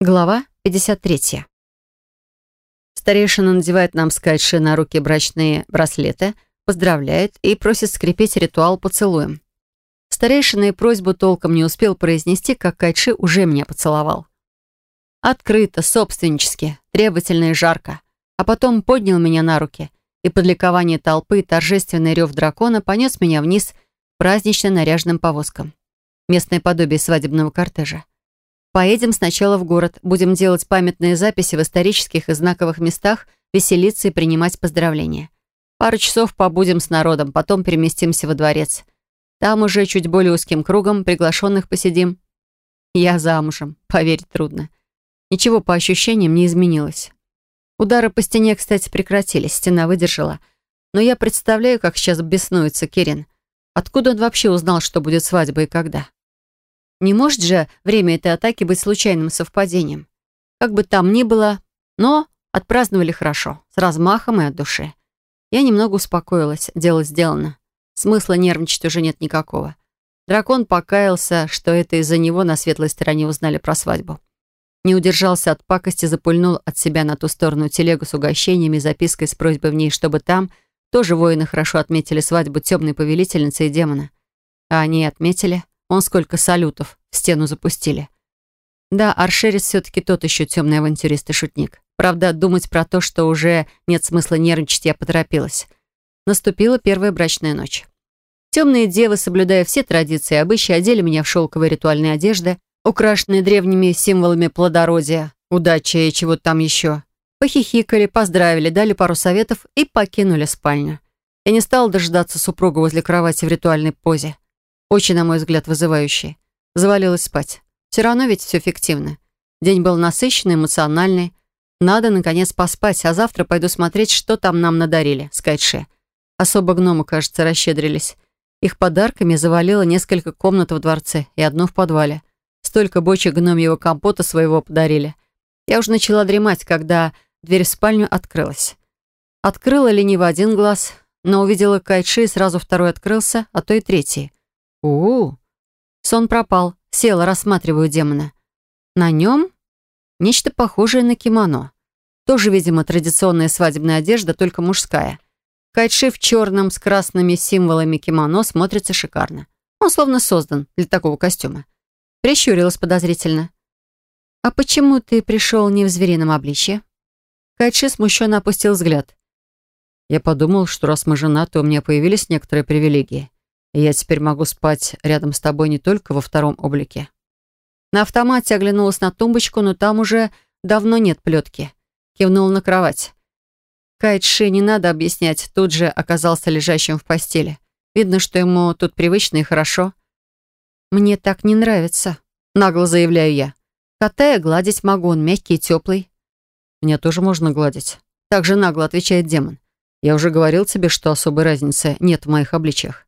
Глава 53. Старейшина надевает нам с Кайши на руки брачные браслеты, поздравляет и просит скрепить ритуал поцелуем. Старейшина и просьбу толком не успел произнести, как Кайши уже меня поцеловал. Открыто, собственнически, требовательно и жарко. А потом поднял меня на руки и под ликование толпы торжественный рев дракона понес меня вниз празднично наряженным повозкам. Местное подобие свадебного кортежа. Поедем сначала в город, будем делать памятные записи в исторических и знаковых местах, веселиться и принимать поздравления. Пару часов побудем с народом, потом переместимся во дворец. Там уже чуть более узким кругом приглашенных посидим. Я замужем, поверить трудно. Ничего по ощущениям не изменилось. Удары по стене, кстати, прекратились, стена выдержала. Но я представляю, как сейчас беснуется Кирин. Откуда он вообще узнал, что будет свадьба и когда? Не может же время этой атаки быть случайным совпадением. Как бы там ни было, но отпраздновали хорошо, с размахом и от души. Я немного успокоилась, дело сделано. Смысла нервничать уже нет никакого. Дракон покаялся, что это из-за него на светлой стороне узнали про свадьбу. Не удержался от пакости, запульнул от себя на ту сторону телегу с угощениями и запиской с просьбой в ней, чтобы там тоже воины хорошо отметили свадьбу темной повелительницы и демона. А они отметили. Он сколько салютов стену запустили. Да, Аршерис все-таки тот еще темный авантюрист и шутник. Правда, думать про то, что уже нет смысла нервничать, я поторопилась. Наступила первая брачная ночь. Темные девы, соблюдая все традиции и обычаи, одели меня в шелковые ритуальные одежды, украшенные древними символами плодородия, удачи и чего-то там еще. Похихикали, поздравили, дали пару советов и покинули спальню. Я не стала дожидаться супруга возле кровати в ритуальной позе. Очень, на мой взгляд, вызывающий. Завалилась спать. Все равно ведь все фиктивно. День был насыщенный, эмоциональный. Надо, наконец, поспать, а завтра пойду смотреть, что там нам надарили, с Кайтше. Особо гномы, кажется, расщедрились. Их подарками завалило несколько комнат в дворце и одну в подвале. Столько бочек гномьего компота своего подарили. Я уже начала дремать, когда дверь в спальню открылась. Открыла лениво один глаз, но увидела Кайтши, и сразу второй открылся, а то и третий у у Сон пропал. Села, рассматриваю демона. На нем нечто похожее на кимоно. Тоже, видимо, традиционная свадебная одежда, только мужская. Кайтши в черном с красными символами кимоно смотрится шикарно. Он словно создан для такого костюма. Прищурилась подозрительно. «А почему ты пришел не в зверином обличье?» Кайтши смущенно опустил взгляд. «Я подумал, что раз мы женаты, у меня появились некоторые привилегии. Я теперь могу спать рядом с тобой не только во втором облике. На автомате оглянулась на тумбочку, но там уже давно нет плетки. Кивнула на кровать. Кайтши не надо объяснять, тут же оказался лежащим в постели. Видно, что ему тут привычно и хорошо. «Мне так не нравится», — нагло заявляю я. «Кота гладить могу, он мягкий и теплый». «Меня тоже можно гладить», — также нагло отвечает демон. «Я уже говорил тебе, что особой разницы нет в моих обличиях.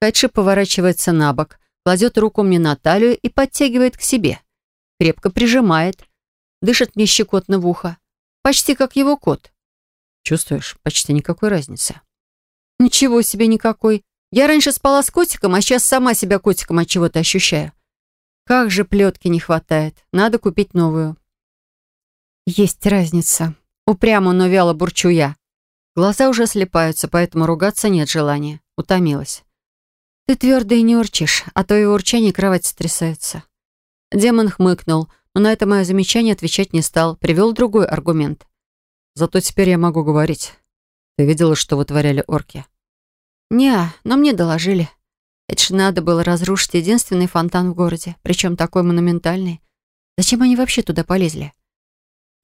Кайши поворачивается на бок, кладет руку мне на талию и подтягивает к себе. Крепко прижимает, дышит мне щекотно в ухо. Почти как его кот. Чувствуешь? Почти никакой разницы. Ничего себе никакой. Я раньше спала с котиком, а сейчас сама себя котиком от чего-то ощущаю. Как же плетки не хватает. Надо купить новую. Есть разница. Упрямо, но вяло бурчу я. Глаза уже слепаются, поэтому ругаться нет желания. Утомилась. «Ты твердо и не урчишь, а то и урчание кровать сотрясается». Демон хмыкнул, но на это мое замечание отвечать не стал, привел другой аргумент. «Зато теперь я могу говорить. Ты видела, что вытворяли орки?» «Не, но мне доложили. Это ж надо было разрушить единственный фонтан в городе, причем такой монументальный. Зачем они вообще туда полезли?»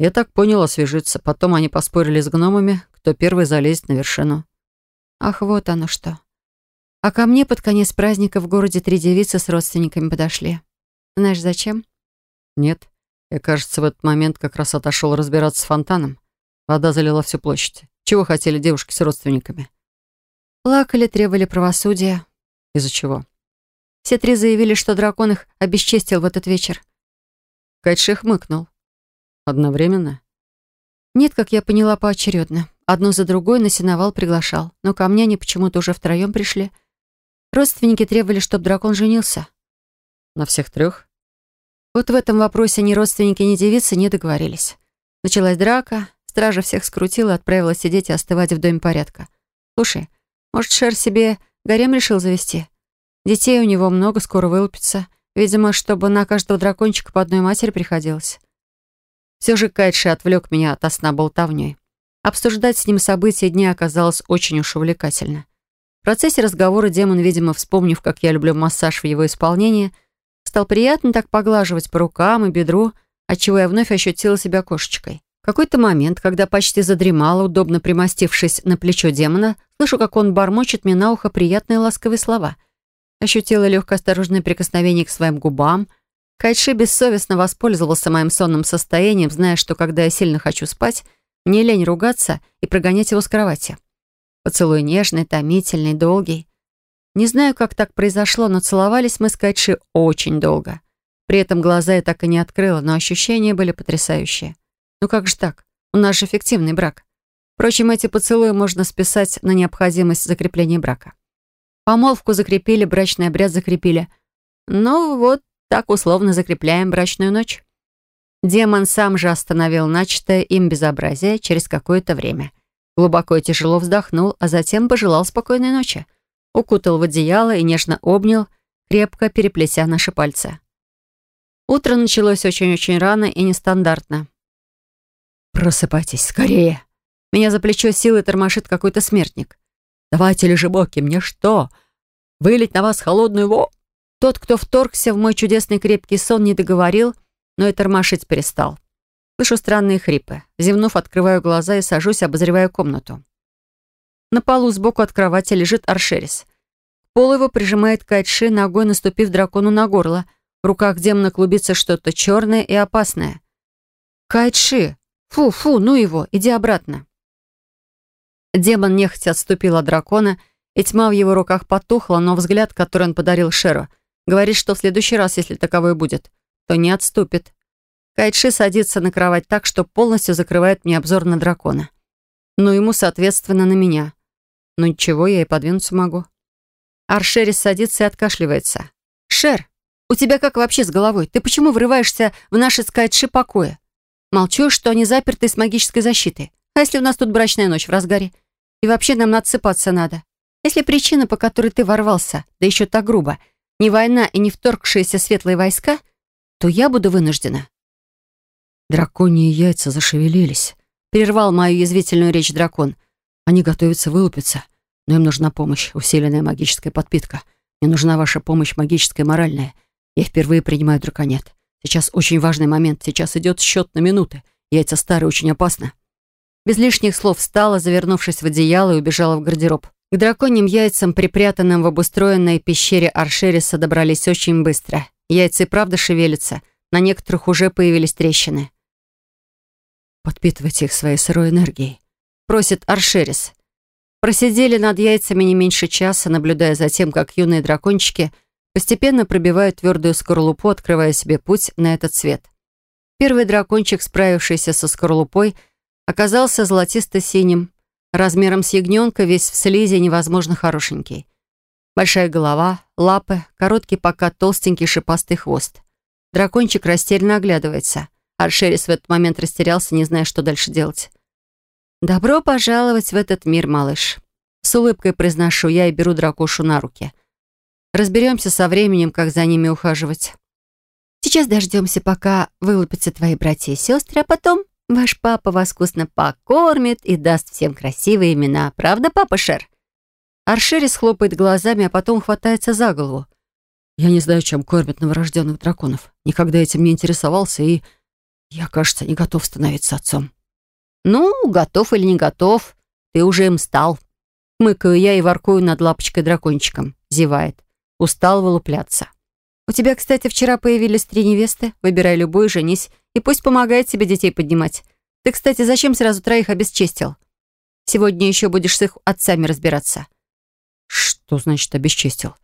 Я так понял, освежиться. Потом они поспорили с гномами, кто первый залезет на вершину. «Ах, вот оно что. А ко мне под конец праздника в городе три девицы с родственниками подошли. Знаешь, зачем? Нет. Я, кажется, в этот момент как раз отошел разбираться с фонтаном. Вода залила всю площадь. Чего хотели девушки с родственниками? Плакали, требовали правосудия. Из-за чего? Все три заявили, что дракон их обесчестил в этот вечер. Кайтши хмыкнул. Одновременно? Нет, как я поняла, поочередно. Одну за другой на сеновал приглашал. Но ко мне они почему-то уже втроем пришли. Родственники требовали, чтобы дракон женился. На всех трех? Вот в этом вопросе ни родственники, ни девицы не договорились. Началась драка, стража всех скрутила отправила сидеть и остывать в доме порядка. Слушай, может, Шер себе гарем решил завести? Детей у него много, скоро вылупится. Видимо, чтобы на каждого дракончика по одной матери приходилось. Все же Кайтши отвлек меня от сна болтовней. Обсуждать с ним события дня оказалось очень уж увлекательно. Процессе разговора демон, видимо, вспомнив, как я люблю массаж в его исполнении, стал приятно так поглаживать по рукам и бедру, отчего я вновь ощутила себя кошечкой. В какой-то момент, когда почти задремала, удобно примостившись на плечо демона, слышу, как он бормочет мне на ухо приятные ласковые слова. Ощутила легкое осторожное прикосновение к своим губам — Кайши бессовестно воспользовался моим сонным состоянием, зная, что когда я сильно хочу спать, мне лень ругаться и прогонять его с кровати. Поцелуй нежный, томительный, долгий. Не знаю, как так произошло, но целовались мы с Кайши очень долго. При этом глаза я так и не открыла, но ощущения были потрясающие. Ну как же так? У нас же фиктивный брак. Впрочем, эти поцелуи можно списать на необходимость закрепления брака. Помолвку закрепили, брачный обряд закрепили. Но вот так условно закрепляем брачную ночь. Демон сам же остановил начатое им безобразие через какое-то время. Глубоко и тяжело вздохнул, а затем пожелал спокойной ночи. Укутал в одеяло и нежно обнял, крепко переплетя наши пальцы. Утро началось очень-очень рано и нестандартно. «Просыпайтесь, скорее!» Меня за плечо силой тормошит какой-то смертник. «Давайте, лежебоки, мне что? Вылить на вас холодную во...» Тот, кто вторгся в мой чудесный крепкий сон, не договорил, но и тормошить перестал. Слышу странные хрипы. Зевнув, открываю глаза и сажусь, обозревая комнату. На полу сбоку от кровати лежит Аршерис. Пол его прижимает Кайтши, ногой наступив дракону на горло. В руках демона клубится что-то черное и опасное. «Кайтши! Фу, фу, ну его, иди обратно!» Демон нехотя отступил от дракона, и тьма в его руках потухла, но взгляд, который он подарил Шеру, Говорит, что в следующий раз, если таковой будет, то не отступит. Кайтши садится на кровать так, что полностью закрывает мне обзор на дракона. Но ему, соответственно, на меня. Но ничего, я и подвинуться могу. Аршерис садится и откашливается. «Шер, у тебя как вообще с головой? Ты почему врываешься в наши с Кайтши покоя? Молчу, что они заперты с магической защитой. А если у нас тут брачная ночь в разгаре? И вообще нам надсыпаться надо. Если причина, по которой ты ворвался, да еще так грубо — не война и не вторгшиеся светлые войска, то я буду вынуждена. Драконьи яйца зашевелились. Прервал мою язвительную речь дракон. Они готовятся вылупиться, но им нужна помощь, усиленная магическая подпитка. Мне нужна ваша помощь магическая и моральная. Я впервые принимаю драконет. Сейчас очень важный момент. Сейчас идет счет на минуты. Яйца старые, очень опасно. Без лишних слов встала, завернувшись в одеяло и убежала в гардероб. К драконьим яйцам, припрятанным в обустроенной пещере Аршериса, добрались очень быстро. Яйца и правда шевелятся. На некоторых уже появились трещины. «Подпитывайте их своей сырой энергией», — просит Аршерис. Просидели над яйцами не меньше часа, наблюдая за тем, как юные дракончики постепенно пробивают твердую скорлупу, открывая себе путь на этот свет. Первый дракончик, справившийся со скорлупой, оказался золотисто-синим, Размером с ягненка, весь в слизи, невозможно хорошенький. Большая голова, лапы, короткий пока толстенький шипастый хвост. Дракончик растерянно оглядывается. Аршерис в этот момент растерялся, не зная, что дальше делать. «Добро пожаловать в этот мир, малыш!» С улыбкой произношу я и беру дракошу на руки. Разберемся со временем, как за ними ухаживать. Сейчас дождемся, пока вылупятся твои братья и сестры, а потом Ваш папа вас вкусно покормит и даст всем красивые имена. Правда, папа Шер?» Аршерис хлопает глазами, а потом хватается за голову. «Я не знаю, чем кормят новорожденных драконов. Никогда этим не интересовался, и я, кажется, не готов становиться отцом». «Ну, готов или не готов, ты уже им стал». Мыкаю я и воркую над лапочкой-дракончиком. Зевает. Устал вылупляться. «У тебя, кстати, вчера появились три невесты. Выбирай любую, женись, и пусть помогает себе детей поднимать. Ты, кстати, зачем сразу троих обесчестил? Сегодня еще будешь с их отцами разбираться». «Что значит обесчестил?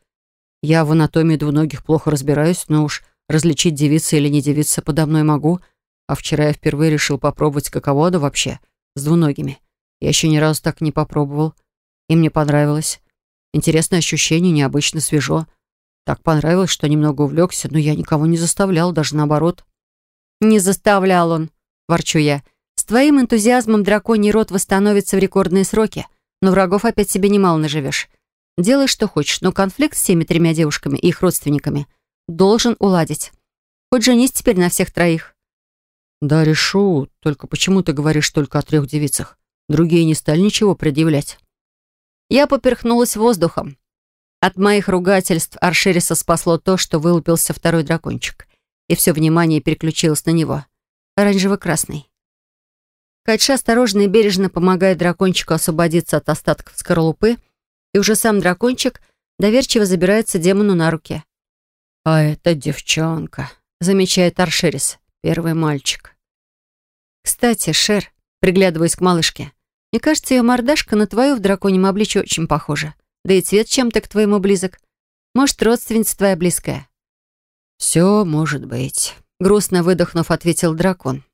Я в анатомии двуногих плохо разбираюсь, но уж различить девица или не девица подо мной могу, а вчера я впервые решил попробовать, каково оно вообще с двуногими. Я еще ни разу так не попробовал, и мне понравилось. Интересное ощущение, необычно свежо. Так понравилось, что немного увлекся, но я никого не заставлял, даже наоборот. «Не заставлял он», — ворчу я. «С твоим энтузиазмом драконий род восстановится в рекордные сроки, но врагов опять себе немало наживешь. Делай, что хочешь, но конфликт с всеми тремя девушками и их родственниками должен уладить. Хоть женись теперь на всех троих». «Да, решу. Только почему ты говоришь только о трех девицах? Другие не стали ничего предъявлять». Я поперхнулась воздухом. От моих ругательств Аршериса спасло то, что вылупился второй дракончик, и все внимание переключилось на него. Оранжево-красный. Кайша осторожно и бережно помогает дракончику освободиться от остатков скорлупы, и уже сам дракончик доверчиво забирается демону на руки. «А это девчонка», — замечает Аршерис, первый мальчик. «Кстати, Шер, приглядываясь к малышке, мне кажется, ее мордашка на твою в драконьем обличье очень похожа. Да и цвет чем-то к твоему близок. Может, родственница твоя близкая?» «Все может быть», — грустно выдохнув, ответил дракон.